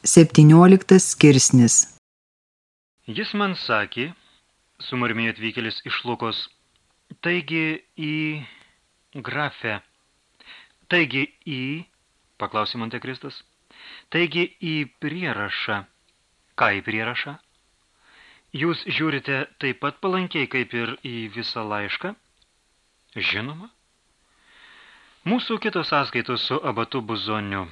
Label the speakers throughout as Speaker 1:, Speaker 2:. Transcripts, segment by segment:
Speaker 1: 17 skirsnis
Speaker 2: Jis man sakė, sumurmėjo atvykėlis iš Lukos, taigi į grafę. Taigi į, paklausė Montekristas, taigi į prierašą. Ką į prierašą? Jūs žiūrite taip pat palankiai kaip ir į visą laišką? Žinoma. Mūsų kitos sąskaitos su abatu buzoniu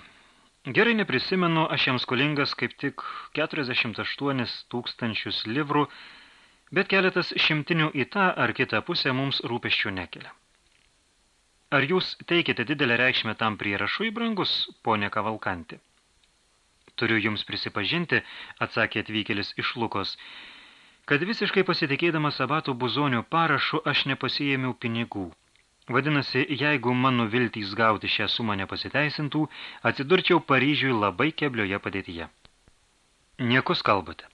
Speaker 2: Gerai neprisimenu, aš jam skolingas kaip tik 48 tūkstančius livrų, bet keletas šimtinių į tą ar kitą pusę mums rūpeščių nekelia. Ar jūs teikite didelę reikšmę tam prierašui, brangus, ponė Kavalkanti? Turiu jums prisipažinti, atsakė atvykėlis iš Lukos, kad visiškai pasitikėdamas abato buzonių parašu aš nepasijėmiau pinigų. Vadinasi, jeigu mano viltys gauti šią sumą nepasiteisintų, atsidurčiau Paryžiui labai keblioje padėtyje. Niekus kalbate.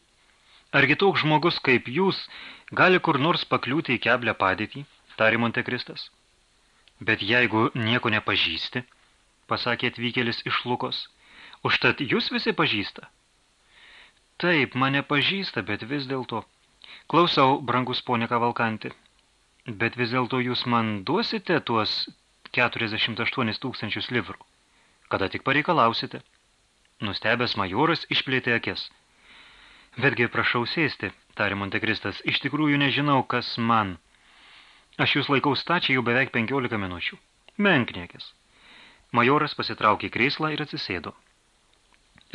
Speaker 2: Argi toks žmogus kaip jūs gali kur nors pakliūti į keblę padėtį, tari Montekristas? Bet jeigu nieko nepažįsti, pasakė atvykėlis iš Lukos, užtat jūs visi pažįsta? Taip, mane pažįsta, bet vis dėlto. Klausau, brangus ponė Kavalkanti, Bet vis dėlto jūs man duosite tuos 48 tūkstančius livrų, kada tik pareikalausite. Nustebęs majoras išplėtė akis. Betgi prašau sėsti, tarė Montekristas, iš tikrųjų nežinau, kas man. Aš jūs laikau stačiai jau beveik 15 minučių. Menkniekis. Majoras pasitraukė krėslą ir atsisėdo.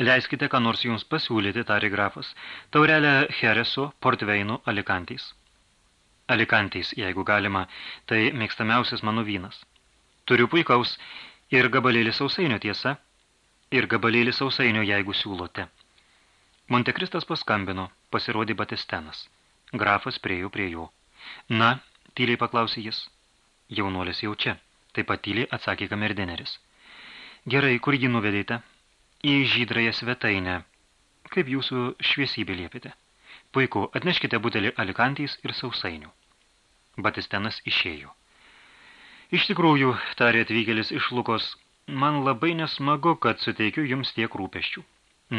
Speaker 2: Leiskite, ką nors jums pasiūlyti, tarė grafas, taurelę Hereso, Portveino, Alikantys. Alikantais, jeigu galima, tai mėgstamiausias mano vynas. Turiu puikaus ir gabalėlį sausainio tiesa, ir gabalėlį sausainio, jeigu siūlote. Montekristas paskambino, pasirodė Batistenas. Grafas priejo prie jo. Na, tyliai paklausė jis. Jaunuolis jau čia. Taip pat tyliai atsakė kamerdineris. Gerai, kur jį nuvedėte? Į žydrąją svetainę. Kaip jūsų šviesybė liepite? Puiku, atneškite butelį alikantys ir sausainių. Batistenas išėjo. Iš tikrųjų, tarė atvykėlis iš Lukos, man labai nesmagu, kad suteikiu jums tiek rūpeščių.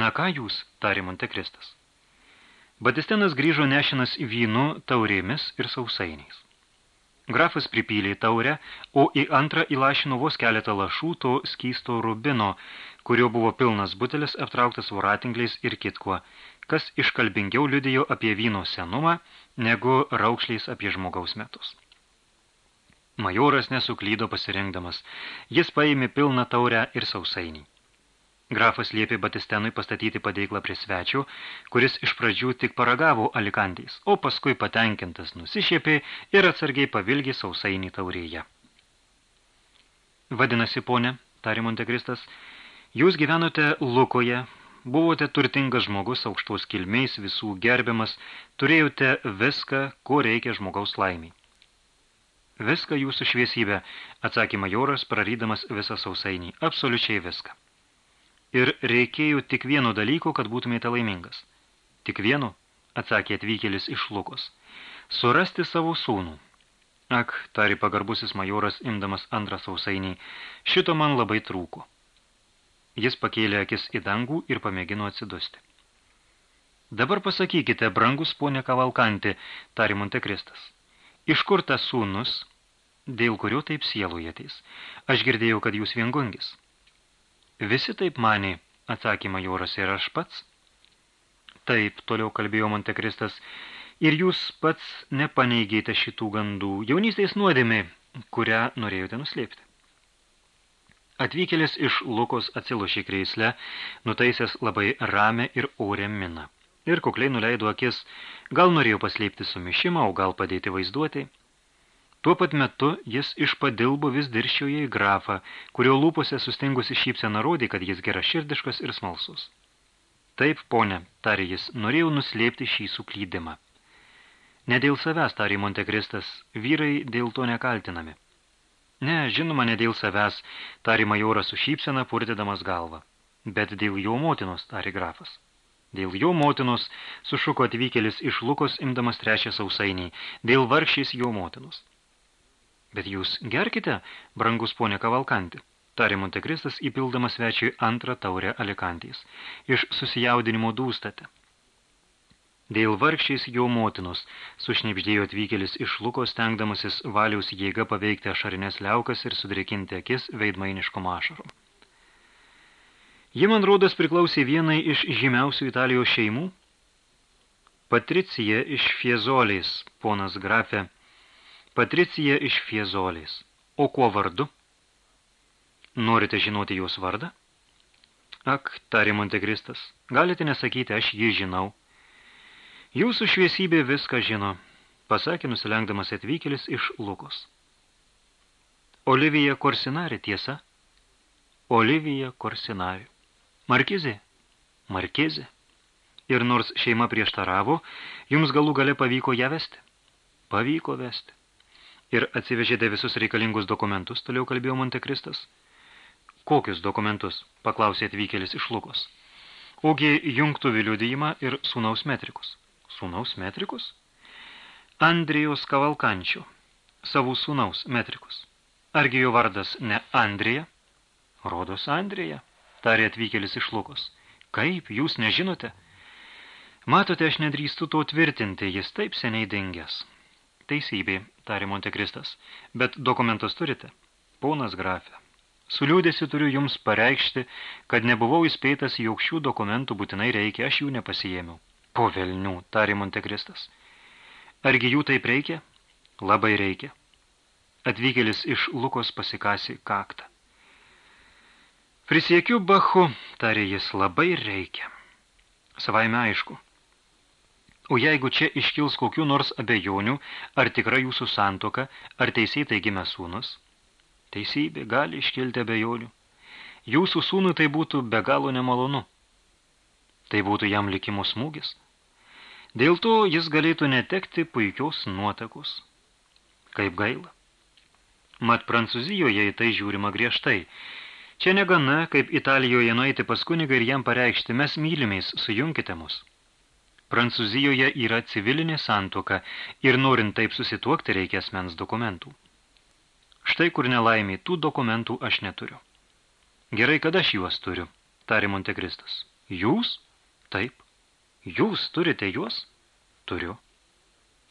Speaker 2: Na ką jūs, tarė Montekristas. Batistenas grįžo nešinas vynu, taurėmis ir sausainiais. Grafas pripylė taurę, o į antrą įlašino vos keletą lašų to skysto rubino, kurio buvo pilnas butelis aptrauktas voratingliais ir kitkuo, kas iškalbingiau liudijo apie vyno senumą, negu raukšliais apie žmogaus metus. Majoras nesuklydo pasirinkdamas. Jis paėmė pilną taurę ir sausainį. Grafas liepė Batistenui pastatyti padeiklą prie svečių, kuris iš pradžių tik paragavo alikantais, o paskui patenkintas nusišiepė ir atsargiai pavilgė sausainį taurėje. Vadinasi, ponė, tarė Montekristas, jūs gyvenote Lukoje, buvote turtingas žmogus aukštos kilmiais, visų gerbiamas, turėjote viską, ko reikia žmogaus laimiai. Viską jūsų šviesybė, atsakė majoras, prarydamas visą sausainį, absoliučiai viską. Ir reikėjo tik vieno dalyko, kad būtumėte laimingas. Tik vieno, atsakė atvykėlis iš Lukos. Surasti savo sūnų. Ak, tari pagarbusis majoras, imdamas antrą sausainį, šito man labai trūko. Jis pakėlė akis į dangų ir pamėgino atsidusti. Dabar pasakykite, brangus ponė Kavalkanti, tari Montekristas. Iš kur tas sūnus, dėl kurio taip sielujatės? Aš girdėjau, kad jūs viengungis. Visi taip manė, atsakė majoras ir aš pats. Taip, toliau kalbėjo Montekristas, ir jūs pats nepaneigėte šitų gandų jaunystės nuodėmė, kurią norėjote nuslėpti. Atvykėlis iš Lukos atsilošė kreislę, nutaisęs labai ramę ir orę miną. Ir kukliai nuleido akis, gal norėjo paslėpti sumišimą, o gal padėti vaizduoti. Tuo pat metu jis iš padilbo vis dirščioje į grafą, kurio lūpose sustingusi šypsena rodė, kad jis gera širdiškas ir smalsus. Taip, ponė, tarė jis, norėjau nuslėpti šį suklydimą. Ne dėl savęs, tarė Montekristas, vyrai dėl to nekaltinami. Ne, žinoma, ne dėl savęs, tarė majoras su šypsena, purtydamas galvą. Bet dėl jo motinos, tarė grafas. Dėl jo motinos sušuko atvykėlis iš Lukos imdamas trečią sausainį, dėl vargšys jo motinos. Bet jūs gerkite, brangus ponė Kavalkanti, tarė Montekristas įpildamas svečiui antrą taurę alikantys. Iš susijaudinimo dūstate. Dėl vargšiais jo motinos sušnipždėjo atvykėlis iš luko, stengdamasis valiaus jėga paveikti ašarinės liaukas ir sudrikinti akis veidmainiško mašaro. Ji, man rodas, priklausė vienai iš žymiausių Italijos šeimų. Patricija iš Fiezolės, ponas grafė. Patricija iš Fiezolės. O kuo vardu? Norite žinoti jos vardą? Ak, tarė Montekristas, galite nesakyti, aš jį žinau. Jūsų šviesybė viską žino, pasakė nusilenkdamas atvykėlis iš Lukos. Olivija Korsinari, tiesa? Olivija Korsinari. Markizė? Markizė. Ir nors šeima prieštaravo, jums galų gale pavyko ją vesti? Pavyko vesti. Ir atsivežėte visus reikalingus dokumentus, toliau kalbėjo Montekristas. Kokius dokumentus? paklausė atvykėlis iš Lukos. Ogi jungtuvių liudijimą ir sūnaus metrikus. Sūnaus metrikus? Andrijos Kavalkančių. Savų sūnaus metrikus. Argi jo vardas ne Andrija? Rodos Andrija tarė atvykėlis iš Lukos. Kaip, jūs nežinote? Matote, aš nedrįstu to tvirtinti, jis taip seniai dingęs. Teisybė, tarė Montekristas, bet dokumentus turite? Ponas grafė, su liūdėsi turiu jums pareikšti, kad nebuvau įspėtas, jog šių dokumentų būtinai reikia, aš jų nepasijėmiau. Po velnių, tarė Montekristas. Argi jų taip reikia? Labai reikia. Atvykėlis iš Lukos pasikasi kaktą. Prisiekiu Bachu, tarė jis, labai reikia. Savaime aišku. O jeigu čia iškils kokių nors abejonių, ar tikra jūsų santoka, ar teisėtai gimė sūnus? Teisybė gali iškilti abejonių. Jūsų sūnui tai būtų be galo nemalonu. Tai būtų jam likimo smūgis. Dėl to jis galėtų netekti puikios nuotakos. Kaip gaila. Mat Prancūzijoje į tai žiūrima griežtai – Čia negana, kaip Italijoje nueiti pas kunigą ir jam pareikšti, mes mylimės, sujunkite mus. Prancūzijoje yra civilinė santuoka ir norint taip susituokti reikia asmens dokumentų. Štai kur nelaimiai, tų dokumentų aš neturiu. Gerai, kad aš juos turiu, tarė Montekristas. Jūs? Taip. Jūs turite juos? Turiu.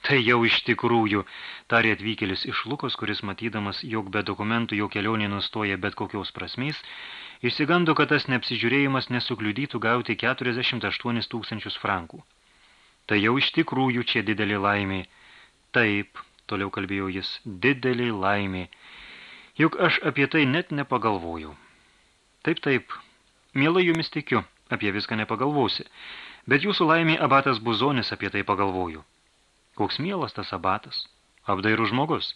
Speaker 2: Tai jau iš tikrųjų, tarė atvykėlis iš Lukos, kuris matydamas, jog be dokumentų jo kelionė nustoja bet kokios prasmės, išsigando, kad tas neapsižiūrėjimas nesukliudytų gauti 48 tūkstančius frankų. Tai jau iš tikrųjų čia didelė laimė. Taip, toliau kalbėjo jis, didelė laimė. Juk aš apie tai net nepagalvojau. Taip, taip, mielai jumis tikiu, apie viską nepagalvosi, bet jūsų laimė abatas Buzonis apie tai pagalvoju. Koks mielas tas abatas, apdairų žmogus.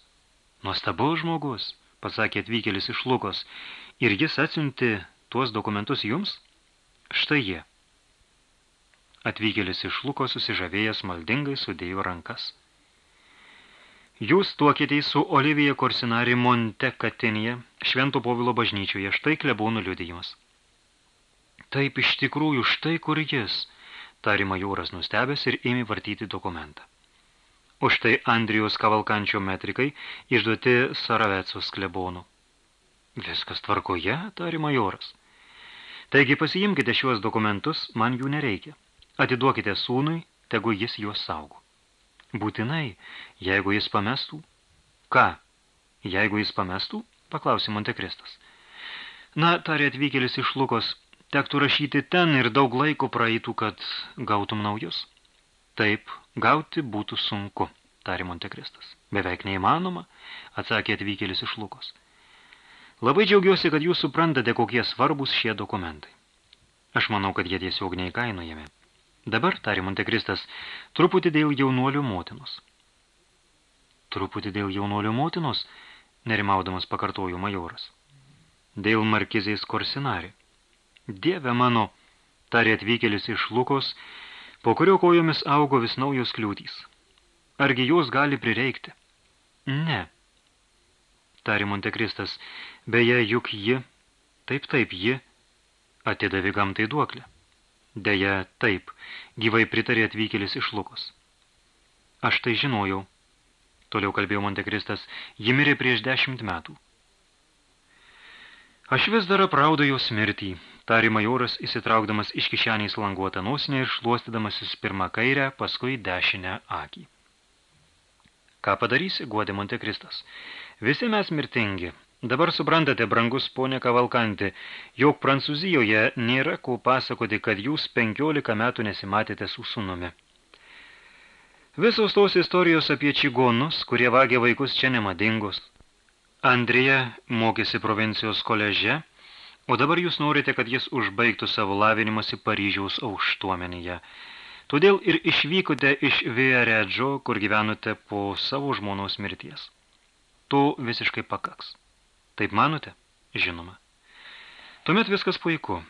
Speaker 2: Nuostabus žmogus, pasakė atvykėlis iš Lukos, ir jis atsiunti tuos dokumentus jums? Štai jie. Atvykėlis iš Lukos susižavėjęs maldingai sudėjo rankas. Jūs tuokėtei su Olivija Korsinari Monte Katinėje, Švento Povilo bažnyčioje, štai klebonų liudijimas. Taip iš tikrųjų, štai kur jis, tari majoras nustebęs ir ėmė vartyti dokumentą. O štai Andrijos kavalkančio metrikai išduoti Saravecos klebonų. Viskas tvarkoje, tari majoras. Taigi pasiimkite šiuos dokumentus, man jų nereikia. Atiduokite sūnui, tegu jis juos saugo. Būtinai, jeigu jis pamestų. Ką? Jeigu jis pamestų? Paklausė Montekristas. Na, tarė atvykėlis iš Lukos, tektų rašyti ten ir daug laiko praeitų, kad gautum naujus. Taip, gauti būtų sunku, tarė Montekristas. Beveik neįmanoma, atsakė atvykėlis iš Lukos. Labai džiaugiuosi, kad jūs suprantate, kokie svarbus šie dokumentai. Aš manau, kad jie tiesiog neįkainojami. Dabar, tarė Montekristas, truputį dėl jaunuolių motinos. Truputį dėl jaunuolių motinos, nerimaudamas pakartojo majoras. Dėl markizės korsinari. Dieve mano, tarė atvykėlis iš Lukos, po kurio kojomis augo vis naujos kliūtys. Argi jos gali prireikti? Ne. Tari Montekristas, beje, juk ji, taip taip ji, atidavė gamtai duoklę. Deja, taip, gyvai pritarė atvykėlis iš Lukos. Aš tai žinojau, toliau kalbėjo Montekristas, ji mirė prieš dešimt metų. Aš vis dar apraudu jos mirtį, tari majoras įsitraukdamas iš kišeniais languotą nosinę ir šluostydamasis pirmą kairę, paskui dešinę akį. Ką padarysi, guodė Montekristas. Visi mes mirtingi. Dabar suprantate, brangus ponė Kavalkanti, jog Prancūzijoje nėra ko pasakoti, kad jūs penkiolika metų nesimatėte su sunumi. Visos tos istorijos apie čigonus, kurie vagė vaikus čia nemadingos. Andrija mokėsi provincijos koleže, o dabar jūs norite, kad jis užbaigtų savo lavinimąsi Paryžiaus aukštuomenėje. Todėl ir išvykote iš Viaredžo, kur gyvenote po savo žmonos mirties. To visiškai pakaks. Taip manote? Žinoma. Tuomet viskas puiku.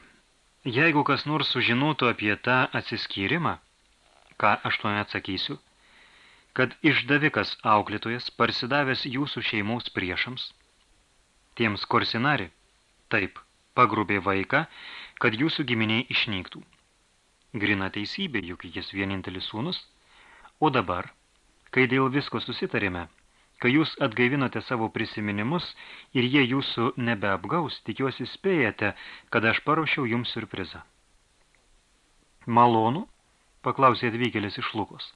Speaker 2: Jeigu kas nors sužinotų apie tą atsiskyrimą, ką aš tuomet atsakysiu, kad išdavikas auklėtojas parsidavęs jūsų šeimos priešams, tiems korsinari, taip, pagrubė vaiką, kad jūsų giminiai išnyktų. Grina teisybė, juk jis vienintelis sūnus, o dabar, kai dėl visko susitarėme, kai jūs atgaivinote savo prisiminimus ir jie jūsų nebeapgaus, tikiuosi spėjate, kad aš paruošiau jums surprizą. Malonu? paklausė atvykėlis iš Lukos.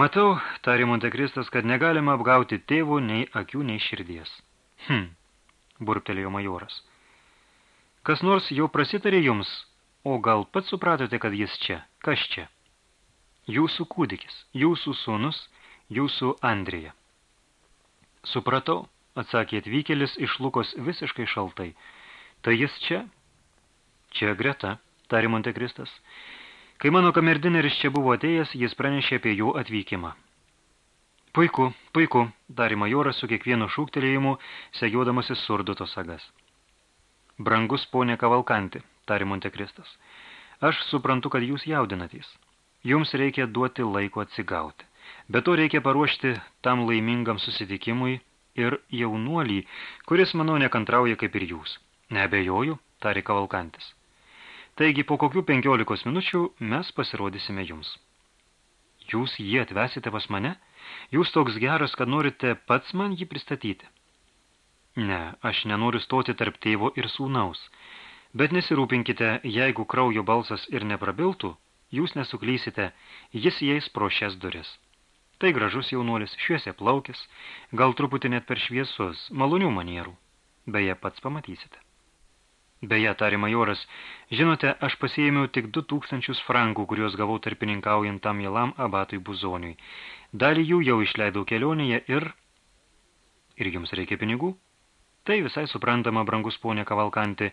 Speaker 2: Matau, tarė Montekristas, kad negalima apgauti tėvų nei akių, nei širdies. Hm, burptelėjo majoras. Kas nors jau prasitarė jums, o gal pats supratote, kad jis čia? Kas čia? Jūsų kūdikis, jūsų sūnus, jūsų Andrija. Supratau, atsakė atvykėlis iš Lukos visiškai šaltai. Tai jis čia? Čia greta, tarė Montekristas. Kai mano kamerdineris čia buvo atėjęs, jis pranešė apie jų atvykimą. Puiku, puiku, darė majoras su kiekvienu šūktelėjimu, segiodamasis surduto sagas. Brangus ponė Kavalkanti, tarė Montekristas. Aš suprantu, kad jūs jaudinatys. Jums reikia duoti laiko atsigauti. Bet to reikia paruošti tam laimingam susitikimui ir jaunuolį, kuris, manau, nekantrauja kaip ir jūs. Neabejoju, tarė Kavalkantis. Taigi po kokių penkiolikos minučių mes pasirodysime jums. Jūs jį atvesite pas mane? Jūs toks geras, kad norite pats man jį pristatyti. Ne, aš nenoriu stoti tarp tėvo ir sūnaus. Bet nesirūpinkite, jeigu kraujo balsas ir neprabiltų, jūs nesuklysite, jis įeis pro šias duris. Tai gražus jaunuolis, šviesia plaukis, gal truputį net per šviesus, malonių manierų. Beje, pats pamatysite. Beje, tarė majoras, žinote, aš pasiėmiau tik du tūkstančius frankų, kuriuos gavau tarpininkaujant tam mielam abatui buzoniui. Dalį jų jau išleidau kelionėje ir... Ir jums reikia pinigų? Tai visai suprantama, brangus ponė Kavalkanti.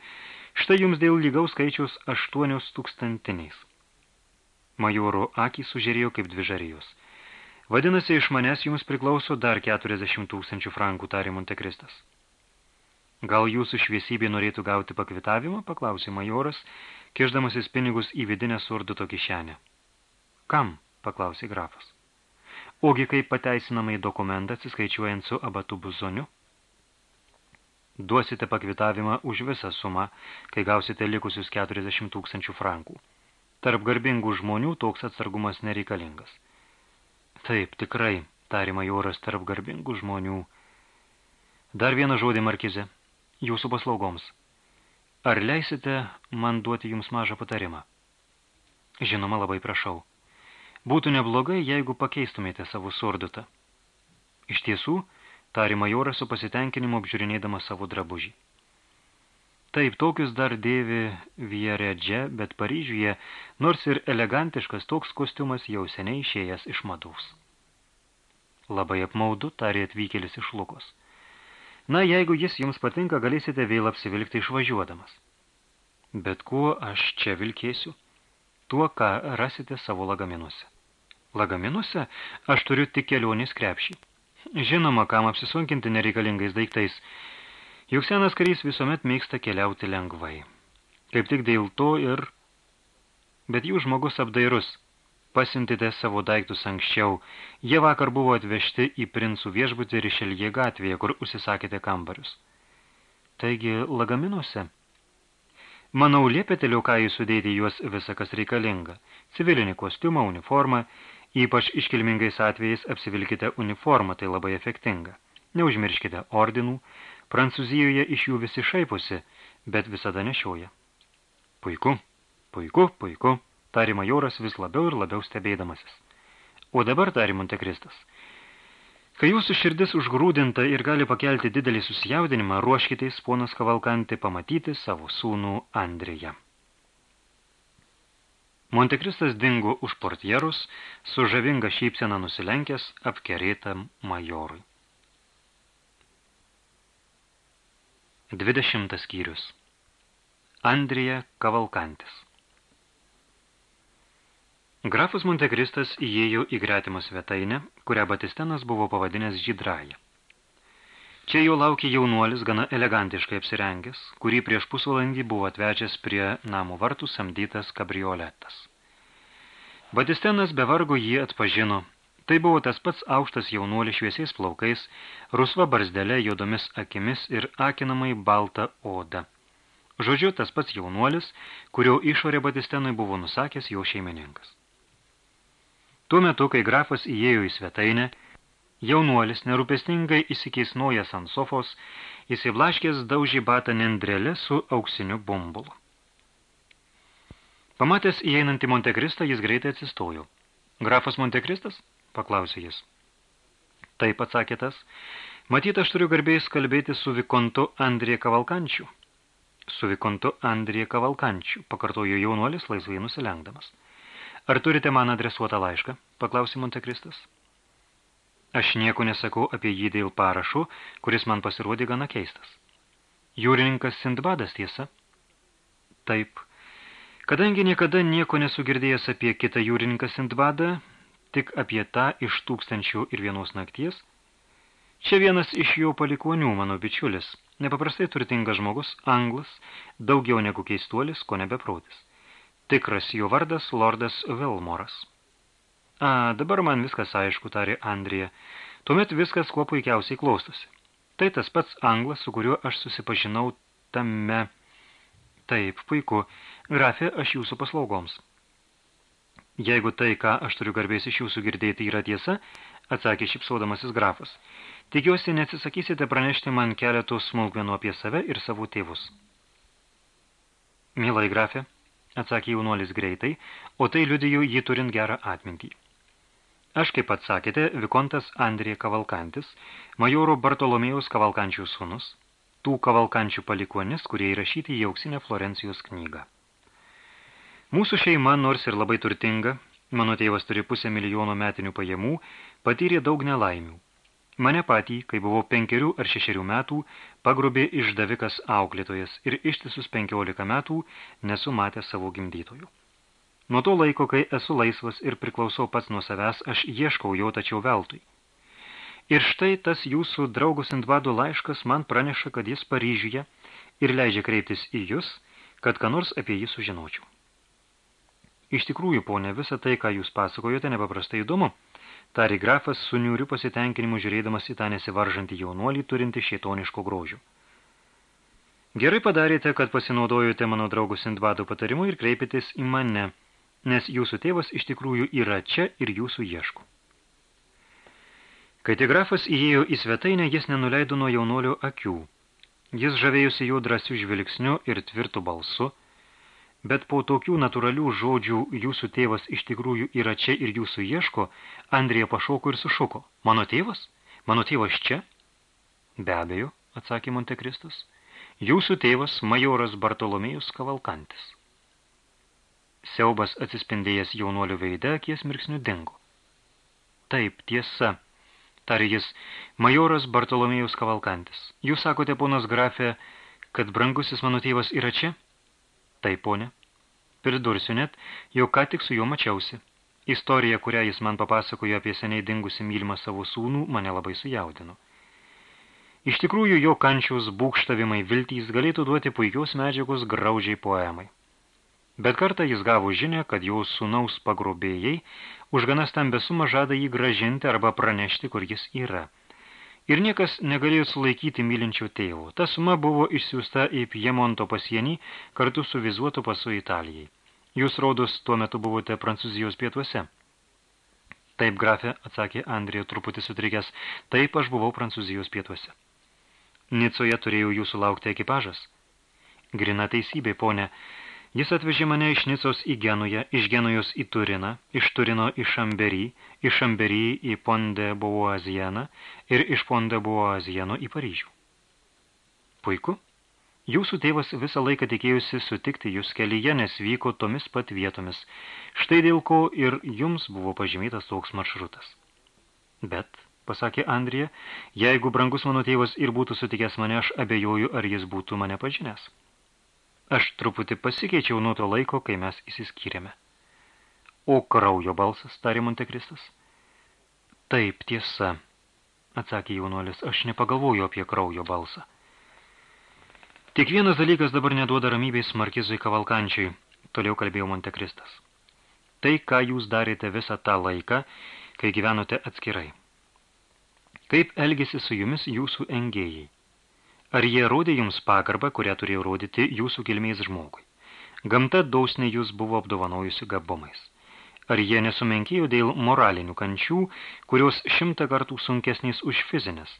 Speaker 2: Štai jums dėl lygaus skaičiaus aštuonios tūkstantiniais. Majoro akį sužiūrėjo kaip dvi žarijos. Vadinasi, iš manęs jums priklauso dar 40 tūkstančių frankų, tarė Montekristas. Gal jūsų šviesybė norėtų gauti pakvitavimą, paklausė majoras, kišdamasis pinigus į vidinę surduto kišenę. Kam, paklausė grafas. Ogi kaip pateisinamai dokumentą atsiskaičiuojant su abatu buzoniu? Duosite pakvitavimą už visą sumą, kai gausite likusius 40 tūkstančių frankų. Tarp garbingų žmonių toks atsargumas nereikalingas. Taip, tikrai, tarė majoras tarp garbingų žmonių. Dar vieną žodį, markize, jūsų paslaugoms. Ar leisite man duoti jums mažą patarimą? Žinoma, labai prašau. Būtų neblogai, jeigu pakeistumėte savo surdutą. Iš tiesų, tari majoras su pasitenkinimu apžiūrinėdama savo drabužį. Taip, tokius dar dėvi Vieredže, bet Paryžiuje, nors ir elegantiškas toks kostiumas jau seniai išėjęs iš madaus. Labai apmaudu, tarė atvykėlis iš Lukos. Na, jeigu jis jums patinka, galėsite vėl apsivilkti išvažiuodamas. Bet kuo aš čia vilkėsiu? Tuo, ką rasite savo lagaminuose. Lagaminuose aš turiu tik kelionės krepšį. Žinoma, kam apsisunkinti nereikalingais daiktais. Juk senas karys visuomet mėgsta keliauti lengvai. Kaip tik dėl to ir... Bet jų žmogus apdairus – pasintite savo daiktus anksčiau. Jie vakar buvo atvežti į princų viešbutį ir išelgė gatvėje, kur užsisakėte kambarius. Taigi, lagaminuose? Manau, liepėte liukajai sudėti juos visą, kas reikalinga. Civilinį kostiumą, uniformą, ypač iškilmingais atvejais apsivilkite uniformą, tai labai efektinga. Neužmirškite ordinų, Prancūzijoje iš jų visi šaiposi, bet visada nešioja. Puiku, puiku, puiku, tari majoras vis labiau ir labiau stebėdamasis. O dabar, tari Montekristas, kai jūsų širdis užgrūdinta ir gali pakelti didelį susijaudinimą, ruoškitės, ponas Kavalkanti, pamatyti savo sūnų Andrėje. Montekristas dingo už portjerus, su žavinga šypsena nusilenkęs apkerėtam majorui. 20 skyrius Andrija Kavalkantis Grafas Montekristas įėjo į gretimą svetainę, kurią Batistenas buvo pavadinęs žydraja. Čia jau laukė jaunuolis, gana elegantiškai apsirengęs, kurį prieš pusvalandį buvo atvežęs prie namų vartų samdytas kabrioletas. Batistenas be vargo jį atpažino, Tai buvo tas pats aukštas jaunuolis šviesiais plaukais, rusva barzdelė juodomis akimis ir akinamai balta oda. Žodžiu, tas pats jaunuolis, kurio išorė Batistenui buvo nusakęs jo šeimininkas. Tuo metu, kai grafas įėjo į svetainę, jaunuolis nerūpestingai įsikeisnojas ant sofos, įsiblaškės daužį batą nendrelę su auksiniu bumbulu. Pamatęs įeinantį Montekristą, jis greitai atsistojo. Grafas Montekristas? paklausė jis. Taip atsakė tas. Matyt, aš turiu garbėjus kalbėti su Vikontu Andrija Kavalkančiu. Su Vikontu Andrija Kavalkančiu, pakartojo jaunuolis laisvai nusilenkdamas. Ar turite man adresuotą laišką? paklausė Montekristas. Aš nieko nesakau apie jį dėl parašų, kuris man pasirodė gana keistas. Jūrininkas Sindbadas tiesa? Taip. Kadangi niekada nieko nesugirdėjęs apie kitą jūrininką Sindbadą, tik apie tą iš tūkstančių ir vienos nakties? Čia vienas iš jo palikonių, mano bičiulis, nepaprastai turtingas žmogus, anglas, daugiau negu keistuolis, ko nebeprotis. Tikras jo vardas Lordas Velmoras. A, dabar man viskas aišku, tarė Andrija. Tuomet viskas kuo puikiausiai klostosi. Tai tas pats anglas, su kuriuo aš susipažinau tame. Taip, puiku. Grafė, aš jūsų paslaugoms. Jeigu tai, ką aš turiu garbės iš jūsų girdėti, yra tiesa, atsakė šipsaudamasis grafas. Tikiuosi, neatsisakysite pranešti man keletų smulkmenų apie save ir savo tėvus. Mielai grafė, atsakė jaunuolis greitai, o tai liudijo jį turint gerą atmintį. Aš, kaip atsakėte, Vikontas Andrija Kavalkantis, majoro Bartolomėjaus Kavalkančių sūnus, tų Kavalkančių palikonis, kurie įrašyti į auksinę Florencijos knygą. Mūsų šeima, nors ir labai turtinga, mano tėvas turi pusę milijono metinių pajamų, patyrė daug nelaimių. Mane patį, kai buvau penkerių ar šešerių metų, pagrobė išdavikas auklėtojas ir ištisus penkiolika metų nesu matęs savo gimdytojų. Nuo to laiko, kai esu laisvas ir priklausau pats nuo savęs, aš ieškau jo tačiau veltui. Ir štai tas jūsų draugus Indvado laiškas man praneša, kad jis Paryžiuje ir leidžia kreiptis į jūs, kad ką nors apie jį sužinočiau. Iš tikrųjų, ponė, visą tai, ką jūs pasakojote, nepaprastai įdomu. Tari grafas su niuriu pasitenkinimu žiūrėdamas į tą nesivaržantį jaunuolį turinti šėtoniško grožių. Gerai padarėte, kad pasinaudojote mano draugų Sindbado patarimu ir kreipėtės į mane, nes jūsų tėvas iš tikrųjų yra čia ir jūsų ieško. Kai tigrafas įėjo į svetainę, jis nenuleido nuo jaunolio akių. Jis žavėjusi jo drąsių žvilgsniu ir tvirtų balsu – Bet po tokių natūralių žodžių jūsų tėvas iš tikrųjų yra čia ir jūsų ieško, Andrija pašoko ir sušuko. Mano tėvas? Mano tėvas čia? Be abejo, atsakė Montekristas. Jūsų tėvas majoras Bartolomėjus Kavalkantis. Siaubas atsispindėjęs jaunuolio veide, akies mirksnių dingo. Taip, tiesa, tarė jis, majoras Bartolomėjus Kavalkantis. Jūs sakote, ponas grafė, kad brangusis mano tėvas yra čia? Taip, ponė. Pridursiu net, jau ką tik su juo mačiausi. Istorija, kurią jis man papasakojo apie seniai dingusi mylimą savo sūnų, mane labai sujaudino. Iš tikrųjų, jo kančiaus būkštavimai viltys galėtų duoti puikios medžiagos graužiai poemai. Bet kartą jis gavo žinę, kad jo sūnaus pagrobėjai už gana stambę sumą žada jį gražinti arba pranešti, kur jis yra – Ir niekas negalėjo sulaikyti mylinčio tėvo. Ta suma buvo išsiųsta į Piemonto pasienį kartu su vizuotu pasu Italijai. Jūs, rodos, tuo metu buvote Prancūzijos pietuose. Taip, grafė, atsakė Andrija truputį sutrikęs, taip aš buvau Prancūzijos pietuose. Nicoje turėjo jūsų laukti ekipažas. Grina teisybė, ponė. Jis atvežė mane iš Nicos į Genują, iš Genujos į Turiną, iš Turino į Šamberį, iš Šamberį į Ponde Boazieną ir iš Ponde Boazieno į Paryžių. Puiku. Jūsų tėvas visą laiką tikėjusi sutikti jūs kelyje, nes vyko tomis pat vietomis. Štai dėl ko ir jums buvo pažymėtas toks maršrutas. Bet, pasakė Andrija, jeigu brangus mano tėvas ir būtų sutikęs mane, aš abejoju, ar jis būtų mane pažinęs. Aš truputį pasikeičiau nuo to laiko, kai mes įsiskyrėme. O kraujo balsas, tarė Montekristas. Taip, tiesa, atsakė jaunuolis, aš nepagalvoju apie kraujo balsą. Tik vienas dalykas dabar neduoda ramybės markizui Kavalkančiui, toliau kalbėjo Montekristas. Tai, ką jūs darėte visą tą laiką, kai gyvenote atskirai. Kaip elgėsi su jumis jūsų engėjai? Ar jie rodė jums pagarbą, kurią turėjo rodyti jūsų kilmės žmogui? Gamta dausnė jūs buvo apdovanojusi gabomais. Ar jie nesumenkėjo dėl moralinių kančių, kurios šimtą kartų sunkesnės už fizinės?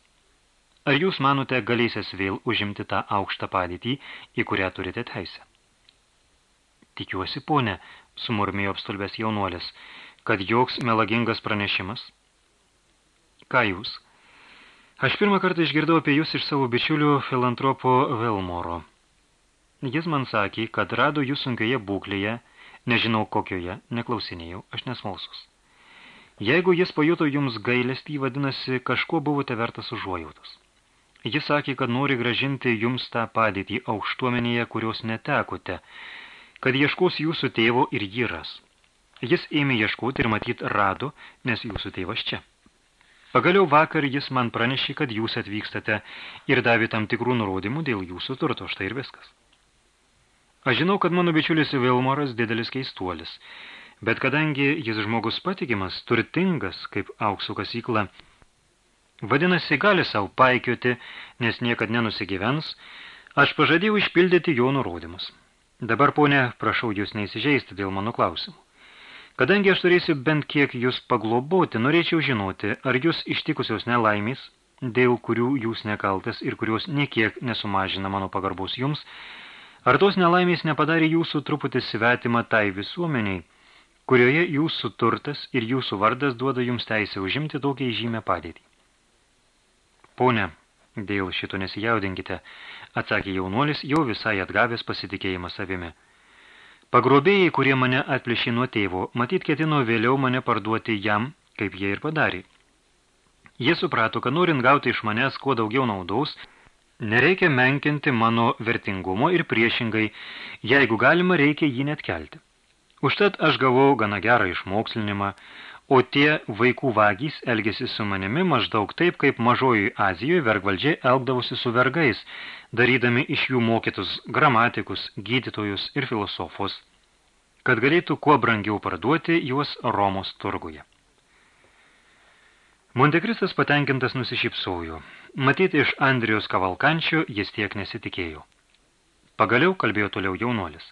Speaker 2: Ar jūs manote galėsės vėl užimti tą aukštą padėtį, į kurią turite teisę? Tikiuosi, ponė, sumurmėjo apstulbęs jaunuolis, kad joks melagingas pranešimas. Ką jūs? Aš pirmą kartą išgirdau apie jūs iš savo bičiulių filantropo Velmoro. Jis man sakė, kad rado jūs sunkioje būklėje, nežinau kokioje, neklausinėjau, aš nesmalsus. Jeigu jis pajuto jums gailestį, vadinasi, kažkuo buvote vertas užuojautos. Jis sakė, kad nori gražinti jums tą padėtį aukštuomenėje, kurios netekote, kad ieškos jūsų tėvo ir jį ras. Jis ėmė ieškoti ir matyt rado, nes jūsų tėvas čia. Pagaliau vakar jis man pranešė, kad jūs atvykstate ir davė tam tikrų nurodymų dėl jūsų turto, štai ir viskas. Aš žinau, kad mano bičiulis Vilmoras didelis keistuolis, bet kadangi jis žmogus patikimas, turtingas, kaip auksų kasykla, Vadinasi, gali savo paikioti, nes niekad nenusigyvens, aš pažadėjau išpildyti jo nurodymus. Dabar, ponė, prašau jūs neįsižeisti dėl mano klausimų. Kadangi aš turėsiu bent kiek jūs pagloboti, norėčiau žinoti, ar jūs ištikusios nelaimės, dėl kurių jūs nekaltas ir kurios niekiek nesumažina mano pagarbos jums, ar tos nelaimės nepadarė jūsų truputį svetimą tai visuomeniai, kurioje jūsų turtas ir jūsų vardas duoda jums teisę užimti tokią žymę padėtį. Pone, dėl šito nesijaudinkite, atsakė jaunuolis, jau visai atgavęs pasitikėjimą savimi. Pagrobėjai, kurie mane atplėšė nuo tėvo, matyt ketino vėliau mane parduoti jam, kaip jie ir padarė. Jie suprato, kad norint gauti iš manęs kuo daugiau naudaus, nereikia menkinti mano vertingumo ir priešingai, jeigu galima, reikia jį net kelti. Užtat aš gavau gana gerą išmokslinimą, o tie vaikų vagys elgėsi su manimi maždaug taip, kaip mažoji Azijoje vergvaldžiai elgdavosi su vergais, darydami iš jų mokytus gramatikus, gydytojus ir filosofus, kad galėtų kuo brangiau parduoti juos Romos turguje. Montekristas patenkintas nusišypsojo. Matyti iš Andrijos kavalkančio jis tiek nesitikėjo. Pagaliau kalbėjo toliau jaunuolis.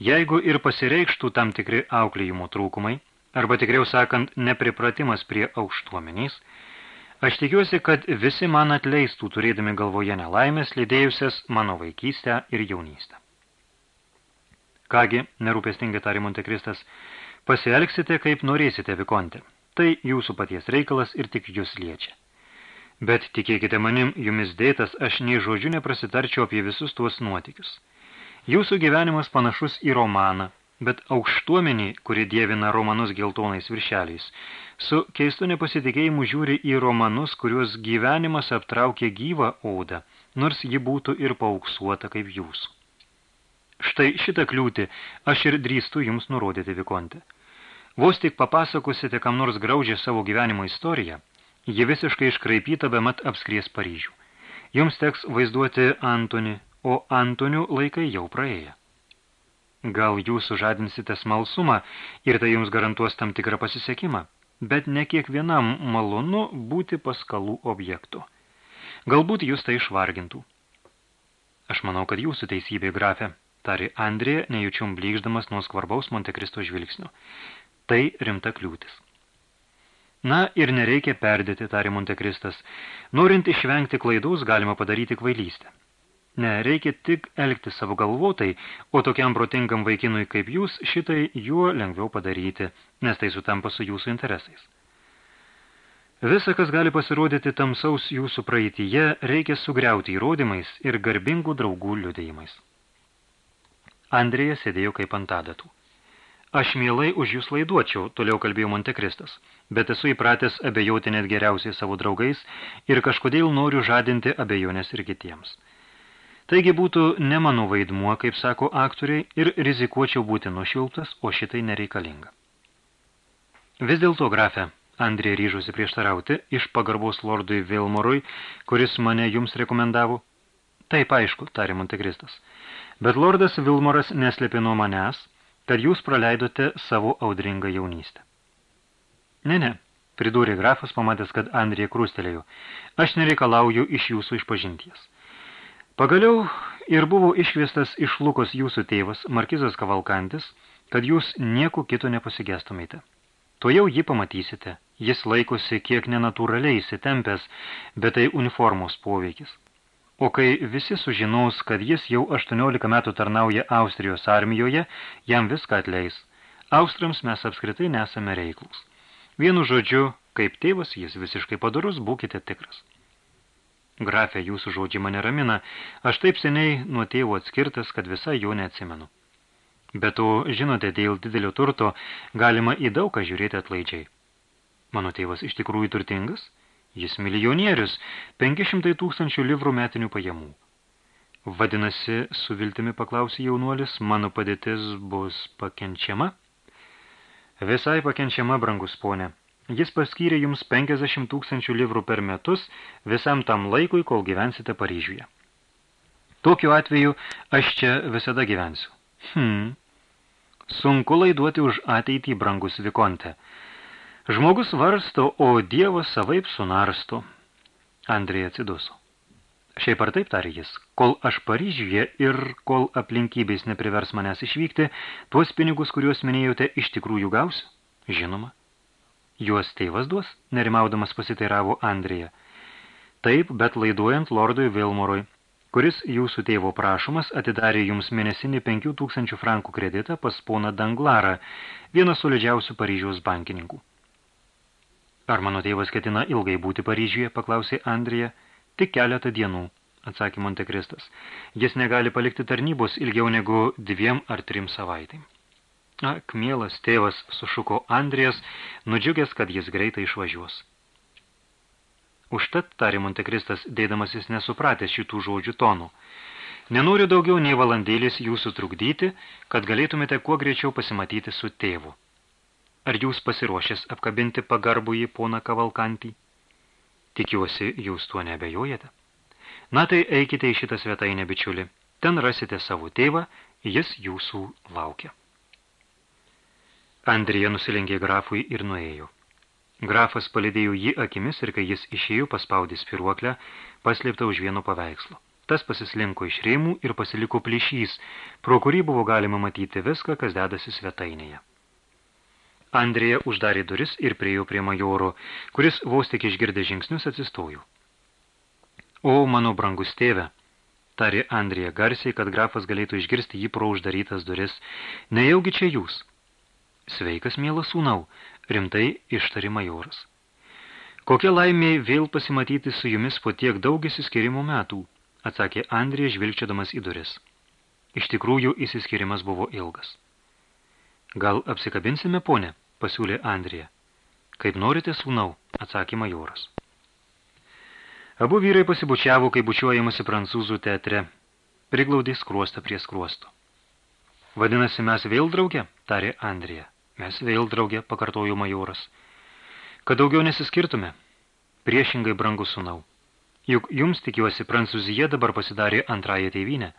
Speaker 2: Jeigu ir pasireikštų tam tikri auklėjimo trūkumai, arba tikriau sakant, nepripratimas prie aukštuomenys, aš tikiuosi, kad visi man atleistų turėdami galvoje nelaimės, lydėjusias mano vaikystę ir jaunystę. Kągi, nerūpestingai tarė Montekristas, pasielgsite, kaip norėsite, Vikonte. Tai jūsų paties reikalas ir tik jūs liečia. Bet tikėkite manim, jumis dėtas, aš nei žodžiu neprasitarčiau apie visus tuos nuotikius. Jūsų gyvenimas panašus į romaną, bet aukštuomenį, kuri dievina romanus geltonais viršeliais, su keistu nepasitikėjimu žiūri į romanus, kuriuos gyvenimas aptraukė gyvą odą, nors ji būtų ir paauksuota kaip jūsų. Štai šitą kliūtį aš ir drįstu jums nurodyti, Vikonte. Vos tik papasakosite, kam nors graudžia savo gyvenimo istoriją, ji visiškai iškraipyta bemat apskries Paryžių. Jums teks vaizduoti Antoni, o Antonių laikai jau praėję. Gal jūs sužadinsite smalsumą ir tai jums garantuos tam tikrą pasisekimą, bet ne kiekvienam malonu būti paskalų objektu. Galbūt jūs tai išvargintų. Aš manau, kad jūsų teisybė, grafė, tari Andrė, nejučium blykždamas nuo skvarbaus Montekristo žvilgsnio. Tai rimta kliūtis. Na ir nereikia perdėti, tarė Montekristas. Norint išvengti klaidaus, galima padaryti kvailystę. Ne, reikia tik elgti savo galvotai, o tokiam protingam vaikinui kaip jūs šitai juo lengviau padaryti, nes tai sutampa su jūsų interesais. Visa, kas gali pasirodyti tamsaus jūsų praeityje, reikia sugriauti įrodymais ir garbingų draugų liudėjimais. Andrėja sėdėjo kaip ant adatų. Aš mielai už jūs laiduočiau, toliau kalbėjo Montekristas, bet esu įpratęs abejoti net geriausiai savo draugais ir kažkodėl noriu žadinti abejonės ir kitiems. Taigi būtų ne mano vaidmuo, kaip sako aktoriai, ir rizikuočiau būti nušvilptas, o šitai nereikalinga. Vis dėlto, grafe, Andrė ryžosi prieštarauti iš pagarbos lordui Vilmorui, kuris mane jums rekomendavo. Taip, aišku, tarė Montekristas. Bet lordas Vilmoras neslėpė nuo manęs, kad jūs praleidote savo audringą jaunystę. Ne, ne, pridūrė grafas, pamatęs, kad Andrija krūstelėjo. Aš nereikalauju iš jūsų išpažinties. Pagaliau ir buvo iškviestas iš Lukos jūsų tėvas, Markizas Kavalkantis, kad jūs nieko kito nepasigestumėte. To jau jį pamatysite. Jis laikosi kiek nenatūraliai įsitempęs, bet tai uniformos poveikis. O kai visi sužinos, kad jis jau 18 metų tarnauja Austrijos armijoje, jam viską atleis. Austrams mes apskritai nesame reiklus. Vienu žodžiu, kaip tėvas, jis visiškai padarus, būkite tikras. Grafė, jūsų žodžiai mane ramina, aš taip seniai nuo tėvo atskirtas, kad visai jo neatsimenu. Bet to, žinote, dėl didelio turto galima į daugą žiūrėti atlaidžiai. Mano tėvas iš tikrųjų turtingas? Jis milijonierius, 500 tūkstančių livrų metinių pajamų. Vadinasi, su viltimi paklausė jaunuolis, mano padėtis bus pakenčiama? Visai pakenčiama, brangus ponė. Jis paskyrė jums 50 tūkstančių livrų per metus visam tam laikui, kol gyvensite Paryžiuje. Tokiu atveju aš čia visada gyvensiu. Hmm. Sunku laiduoti už ateitį, brangus Vikonte. Žmogus varsto, o Dievas savaip sunarsto. Andrija atsiduso. Šiaip ar taip tarė jis, kol aš Paryžiuje ir kol aplinkybės neprivers manęs išvykti, tuos pinigus, kuriuos minėjote, iš tikrųjų gausiu? Žinoma. Juos tėvas duos, nerimaudamas pasiteiravo Andrija. Taip, bet laiduojant lordui Vilmorui, kuris jūsų tėvo prašomas atidarė jums mėnesinį 5000 frankų kreditą pas poną Danglarą, vieną solidžiausių Paryžiaus bankininkų. Ar mano tėvas ketina ilgai būti Paryžiuje, paklausė Andrija. Tik keletą dienų, atsakė Montekristas. Jis negali palikti tarnybos ilgiau negu dviem ar trim savaitėm. Ak, mielas tėvas, sušuko Andrijas, nudžiugęs, kad jis greitai išvažiuos. Užtat, tarė Montekristas, dėdamasis nesupratęs šitų žodžių tonų. Nenoriu daugiau nei valandėlis jūsų trukdyti, kad galėtumėte kuo greičiau pasimatyti su tėvu. Ar jūs pasiruošęs apkabinti pagarbų į poną Kavalkantį? Tikiuosi, jūs tuo nebejojate. Na tai eikite į šitą svetainę, bičiuli. Ten rasite savo tėvą, jis jūsų laukia. Andrija nusilenkė grafui ir nuėjo. Grafas palidėjo jį akimis ir kai jis išėjo paspaudė spiruoklę, paslėpta už vieno paveikslo. Tas pasislinko iš rėmų ir pasiliko plyšys, pro kurį buvo galima matyti viską, kas dedasi svetainėje. Andrija uždarė duris ir priejo prie majoro, kuris vos tik išgirdė žingsnius atsistojo. O, mano brangus tėve, tarė Andrija garsiai, kad grafas galėtų išgirsti jį pro uždarytas duris, nejaugi čia jūs. Sveikas, mielas sūnau, rimtai ištari majoras. Kokia laimė vėl pasimatyti su jumis po tiek daug įsiskirimo metų, atsakė Andrija žvilgčiodamas į duris. Iš tikrųjų, įsiskirimas buvo ilgas. Gal apsikabinsime, ponė? pasiūlė Andrija. Kaip norite, sūnau, atsakė majoras. Abu vyrai pasibučiavo, kai bučiuojamasi prancūzų teatre, priglaudė skruostą prie skruosto. Vadinasi, mes vėl draugė, tarė Andrija. Mes vėl draugė, pakartojo majoras. Kad daugiau nesiskirtume, priešingai brangus sūnau. Juk jums, tikiuosi, Prancūzija dabar pasidarė antrąją tėvynę.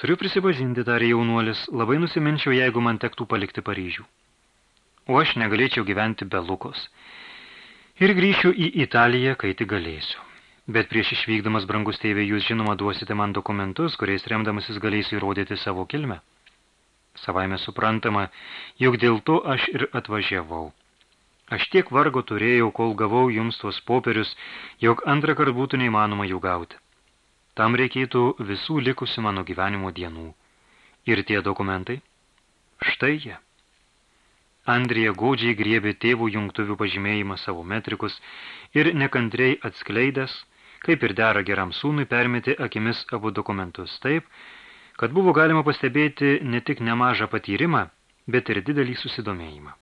Speaker 2: Turiu prisipažinti, tarė jaunuolis, labai nusiminčiau, jeigu man tektų palikti Paryžių o aš negalėčiau gyventi be Lukos. Ir grįšiu į Italiją, kai tik galėsiu. Bet prieš išvykdamas, brangus tėvė, jūs žinoma duosite man dokumentus, kuriais remdamasis galėsiu įrodyti savo kilmę. Savaime suprantama, juk dėl to aš ir atvažiavau. Aš tiek vargo turėjau, kol gavau jums tuos popierius, jog antrą kartą būtų neįmanoma jų gauti. Tam reikėtų visų likusių mano gyvenimo dienų. Ir tie dokumentai? Štai jie. Andrija godžiai griebė tėvų jungtuvių pažymėjimą savo metrikus ir nekantriai atskleidęs, kaip ir dera geram sūnui, permetė akimis abu dokumentus taip, kad buvo galima pastebėti ne tik nemažą patyrimą, bet ir didelį susidomėjimą.